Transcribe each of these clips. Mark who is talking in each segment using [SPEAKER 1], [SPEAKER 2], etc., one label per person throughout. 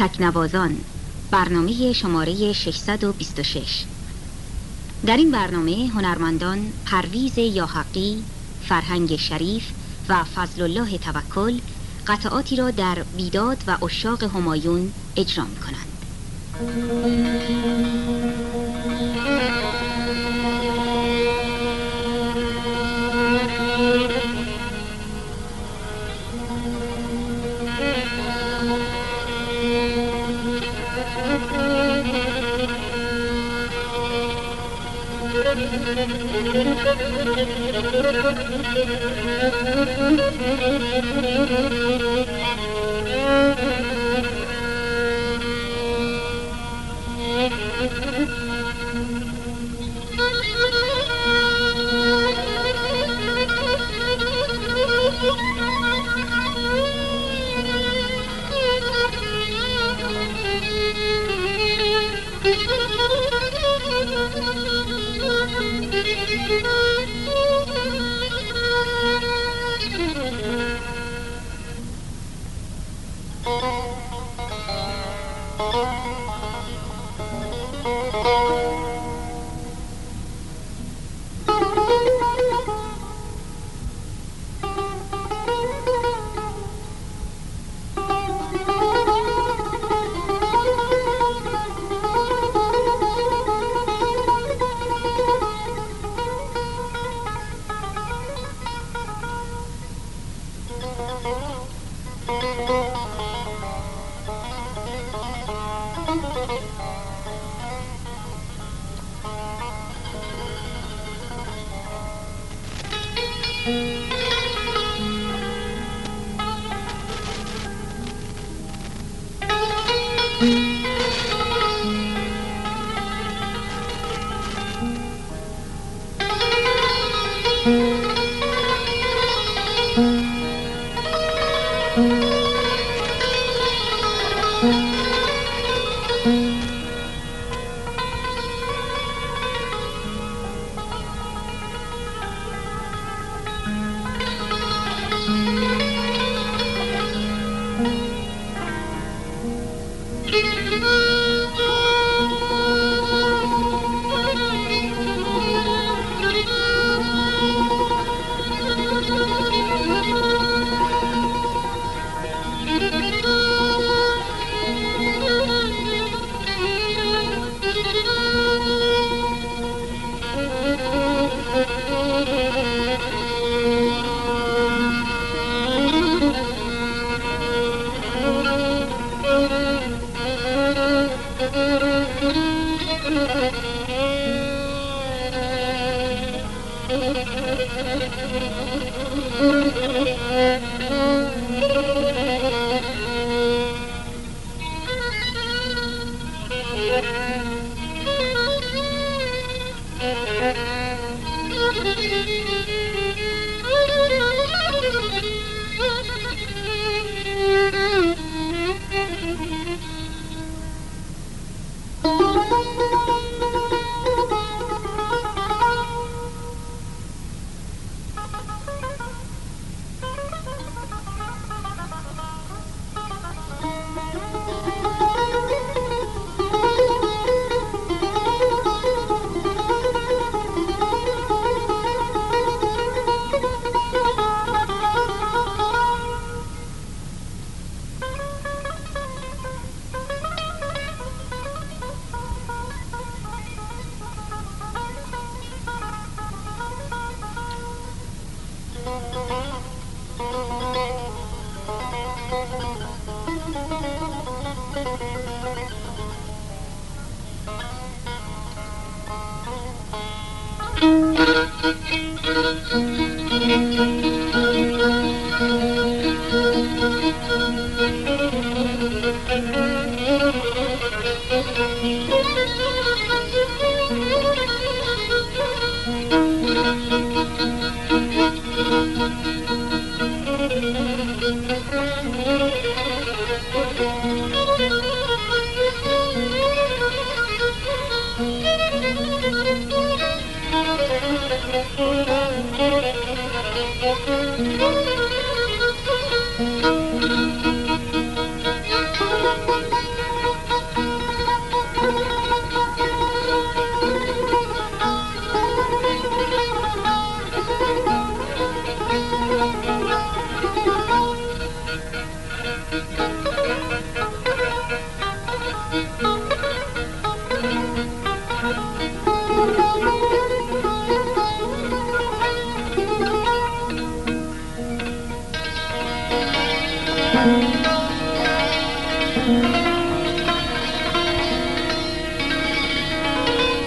[SPEAKER 1] تکنوازان برنامه شماره 626 در این برنامه هنرمندان پرویز یاحقی، فرهنگ شریف و فضل الله توکل قطعاتی را در بیداد و اشاق همایون اجرا می کنند. Thank you.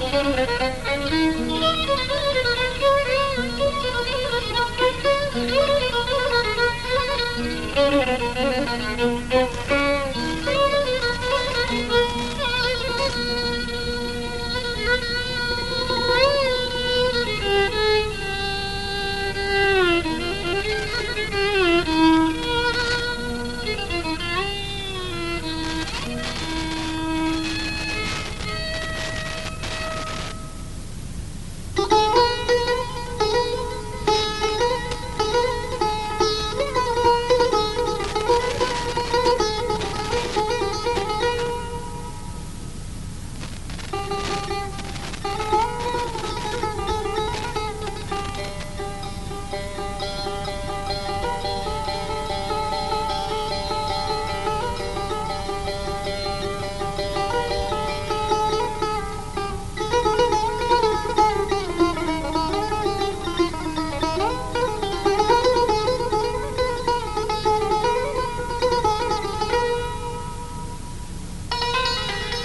[SPEAKER 1] Thank you.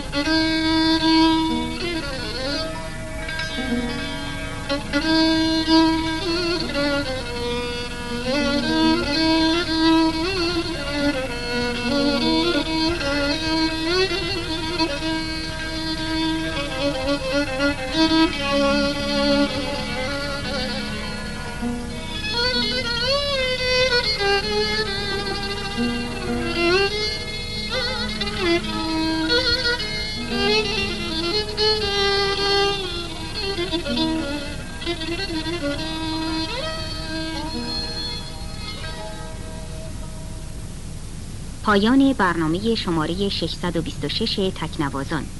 [SPEAKER 1] Mm-hmm. پایان برنامه شماره 626 تکنوازان.